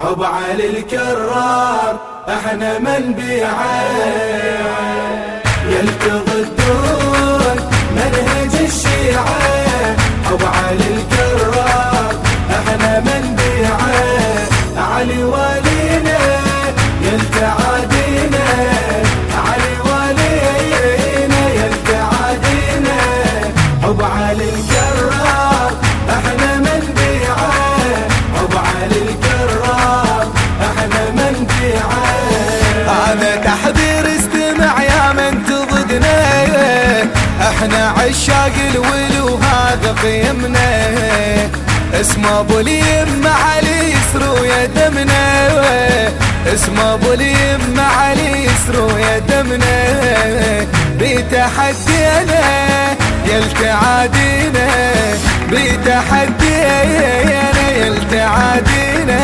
حب علي الكرار إحنا من بيعه يلتغدون منهج الشيعة. حب علي الكرار إحنا من بيعه علي والينا يلتعادينا علي والينا يلتعادينا حب علي الكرار. عشاق الولو هذا قيمنا. اسمه أبو اليم علي يسرو يا دمنا. اسمه أبو اليم علي يسرو يا دمنا. بتحدينا يلتعادينا بتحدينا يلتعادينا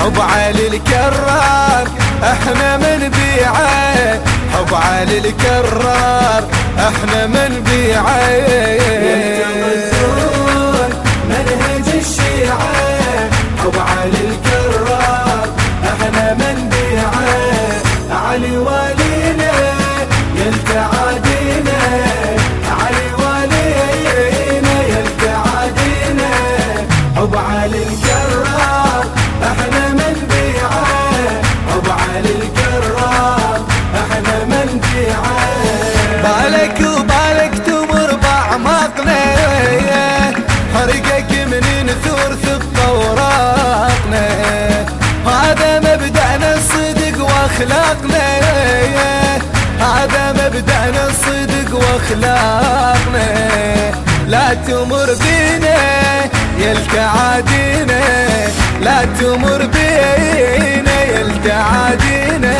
حب علي الكرار إحنا من بيعه حب علي الكرار إحنا من بيعه مبدأنا الصدق واخلاقنا لا تمر بينا يلتعادينا لا تمر بينا يلتعادينا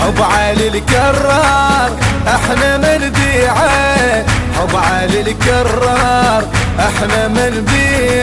حب علي الكرار إحنا من بيعة. حب علي الكرار إحنا من بيعة.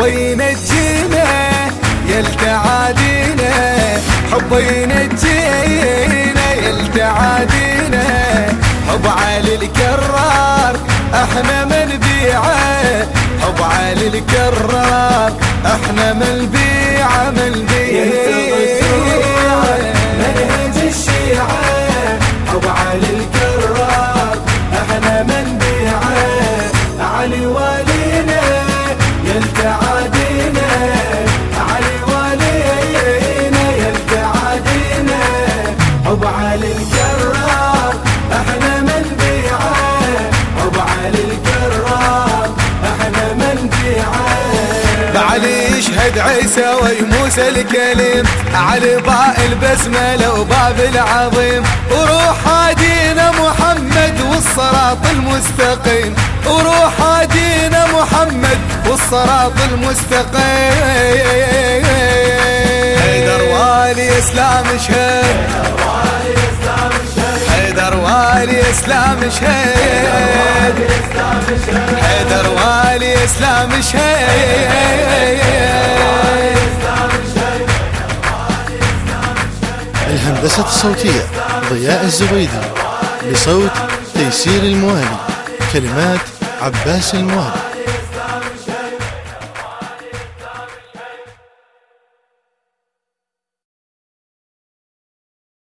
حبه ينجينا يلتعادينا حبه ينجينا يلتعادينا حب علي الكرار إحنا من بيعه حب علي الكرار إحنا من بيعه من بيعه حب علي إحنا من بيعه. علي إحنا من بيعه. بعلي يشهد عيسى وموسى الكليم علي باء البسملة وباب العظيم. وروح هادينا محمد والصراط المستقيم. وروح هادينا محمد والصراط المستقيم. حيدر والي إسلام حيدر والي إسلام شهد حيدر والي إسلام شهد الهندسة الصوتية ضياء الزبيدي بصوت تيسير الموالي كلمات عباس الموالي